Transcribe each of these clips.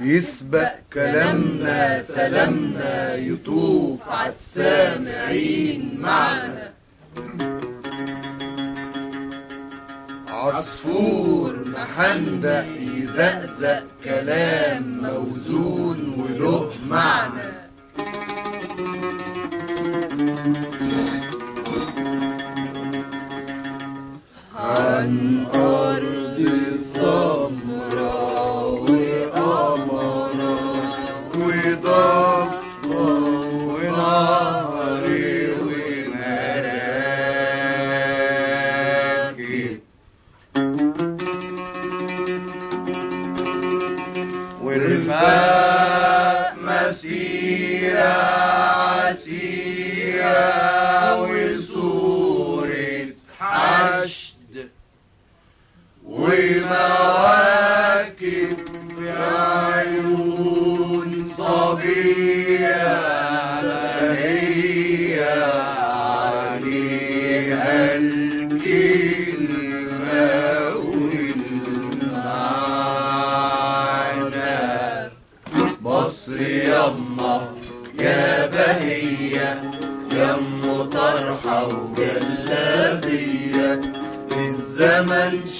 يسبق كلامنا سلامنا يطوف عالسامعين معنا محندق يزقزق كلام موزون وله معنى. عن مسيرة عسيرة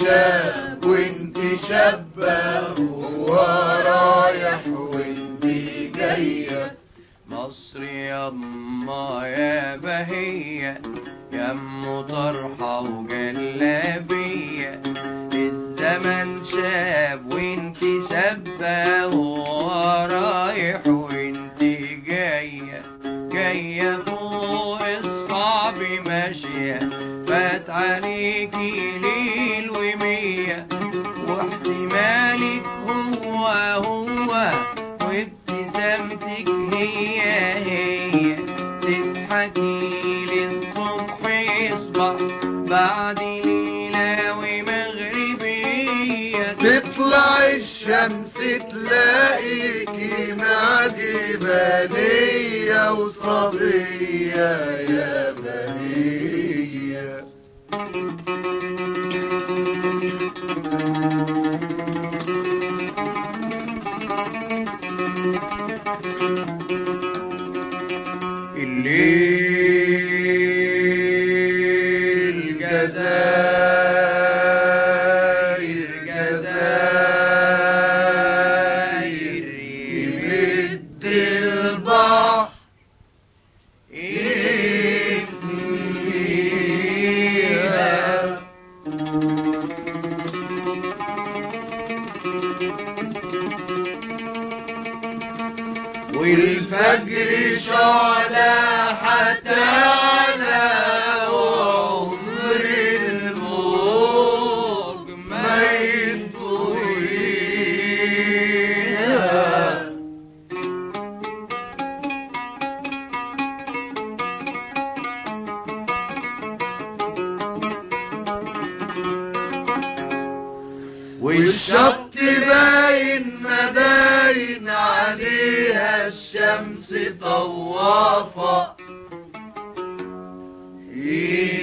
شاب وانت شابة وهو رايح وانت جاية. مصر يما يا بهية يم طرحة وجلابية. الزمن شاب وانت شابة وهو رايح وانت جاية. جاية فوق الصعب ماشية فات عليكي ليل الشمس تلاقيكي معجبانية وصبية يا بهية الليل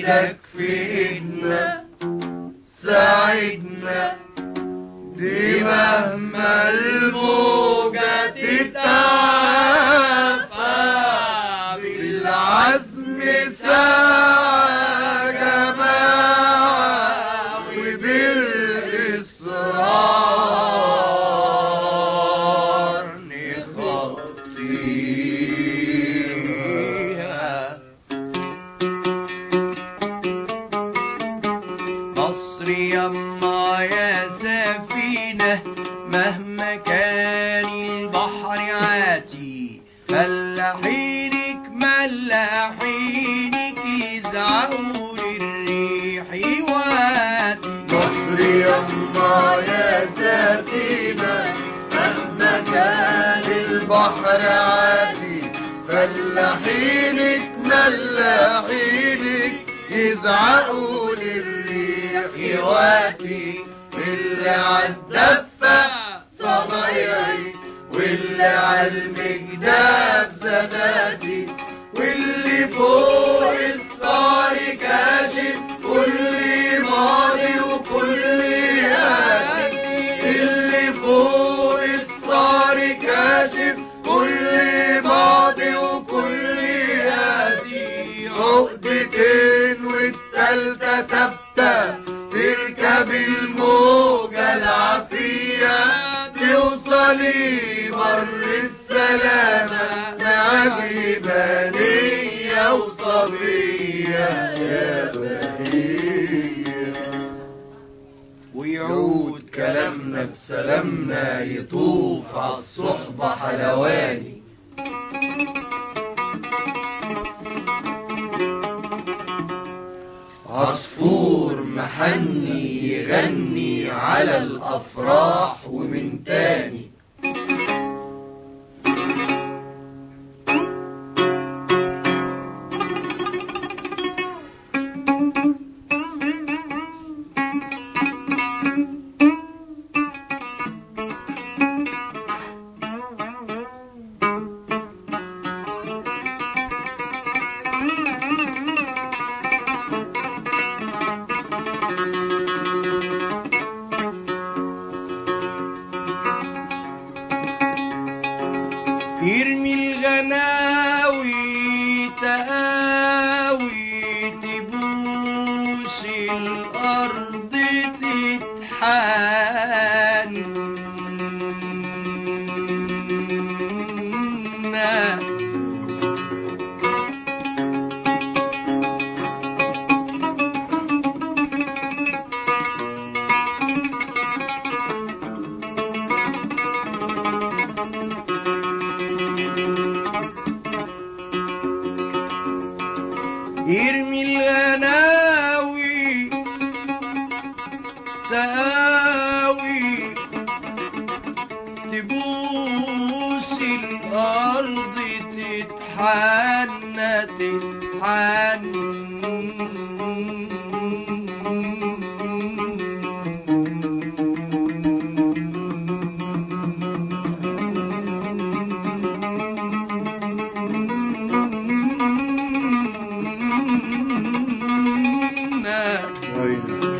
إيدك في ايدنا ساعدنا دي مهما البحر عاتي فلاحينك ملاحينك يزعقوا للريح واتي مصر يما يا سفينة مهما كان البحر عادي فلاحينك ملاحينك يزعقوا للريح واتي اللي عالدفة اللي عالمجداب زنادي واللي فوق الصار كاشف كل ماضي وكل هادي. اللي فوق بنية وصبية يا بنية. ويعود كلامنا بسلامنا يطوف عالصحبة حلواني. عصفور محني يغني على الأفراح ومن تاني. تتحنى تتحنى ارمي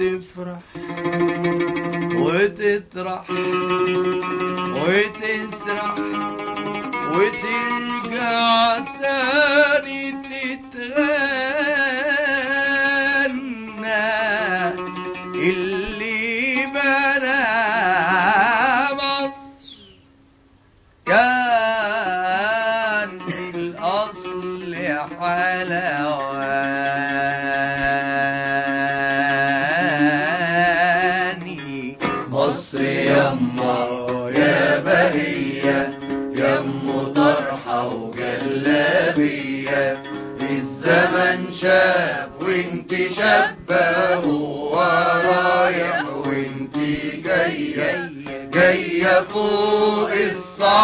تفرح وتطرح.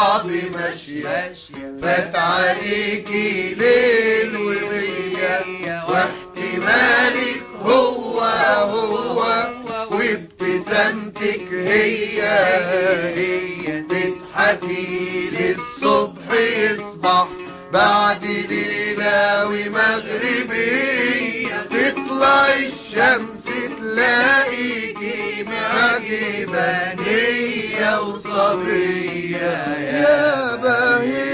الصعب ماشية فات عليكي ليل ومية واحتمالك هو هو وابتسامتك هي هي تضحكي للصبح يصبح بعد ليلة ومغربية تطلع الشمس تلاقيكي معجبة نية وصبرية يا بهية